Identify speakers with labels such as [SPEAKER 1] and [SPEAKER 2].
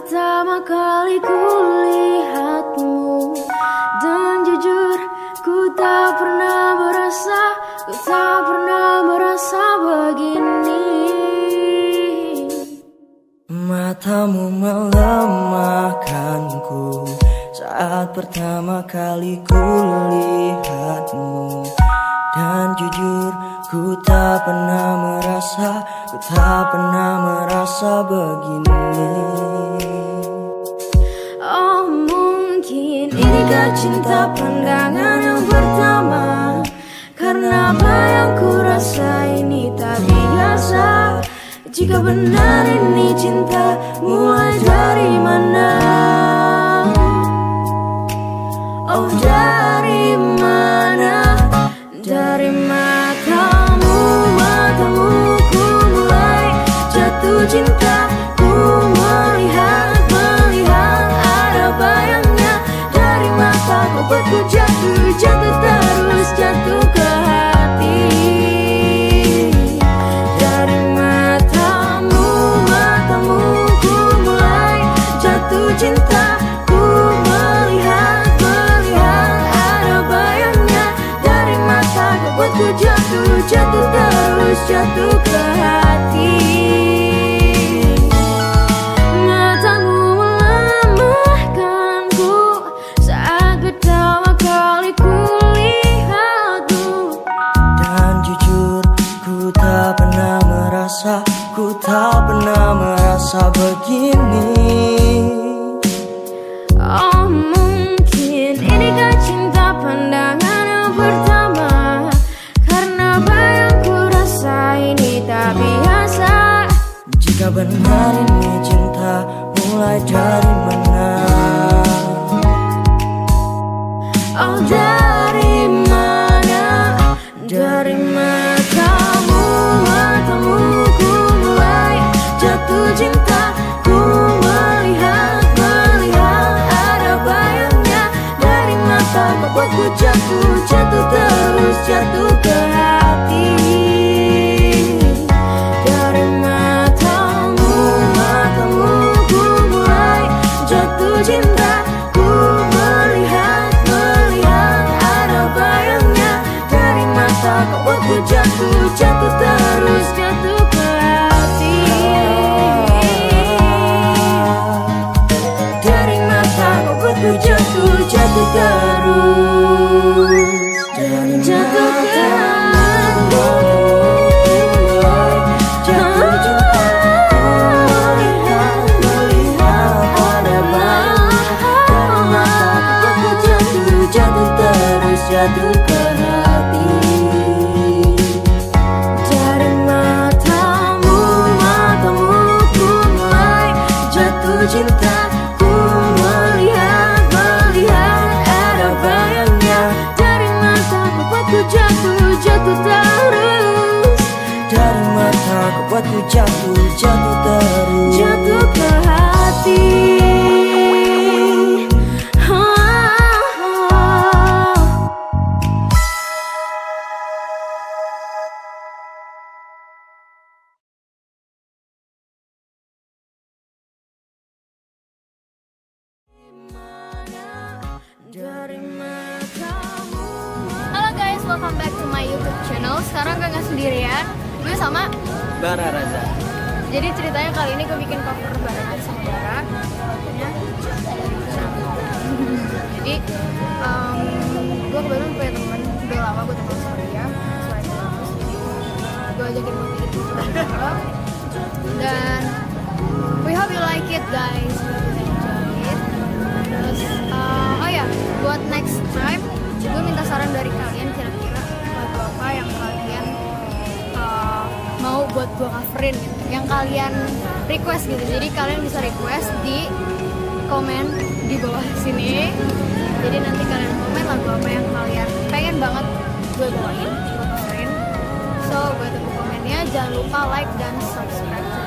[SPEAKER 1] Pertama kali ku lihatmu Dan jujur ku tak pernah merasa Ku tak pernah merasa begini.
[SPEAKER 2] Matamu melemahkanku Saat pertama kali ku lihatmu Dan jujur ku tak pernah merasa Ku tak pernah merasa begini
[SPEAKER 1] cinta pandangan yang pertama. Karena apa yang ku rasa ini tak biasa. Jika benar ini cinta mulai dari mana? Oh dari mana? Dari matamu Matamu ku mulai jatuh cinta jatuh terus jatuh ke hati. Jatuh cinta. Melihat Melihat ada bayangnya. Dari mata kau buat ku jatuh Jatuh terus jatuh Ku
[SPEAKER 2] tak pernah merasa begini
[SPEAKER 1] jatuh jatuh, terus. Dari mata ku buat ku jatuh Jatuh terus
[SPEAKER 3] welcome back to my YouTube channel. Sekarang gue nggak sendirian, gue sama.
[SPEAKER 2] Bara Raza
[SPEAKER 3] Jadi ceritanya kali ini gue bikin cover barengan sama Bara. Ya. Jadi um, gue kebetulan punya temen udah lama gue temen sama dia gue ajakin buat bikin. Dan we hope you like it guys. Buat gue coverin yang kalian request gitu. Jadi kalian bisa request di komen di bawah sini. Jadi nanti kalian komen lagu apa yang kalian pengen banget gue bawain gue coverin. So gue tunggu komennya. Jangan lupa like dan subscribe